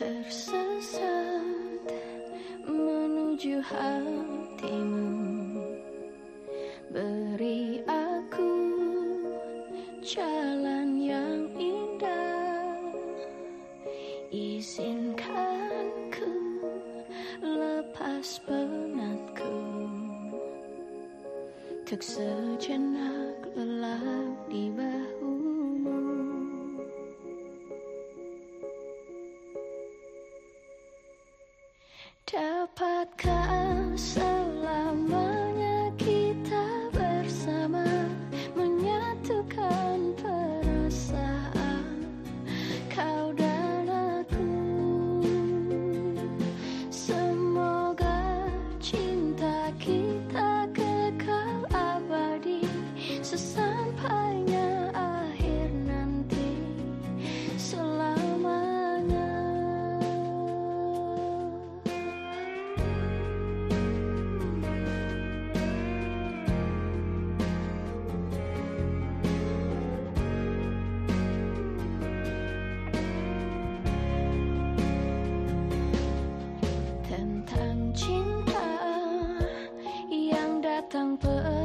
tersesat menuju hatimu. Beri aku jalan yang indah. Izinkan ku lepas penatku. Untuk sejenak lelap di bahumu 当的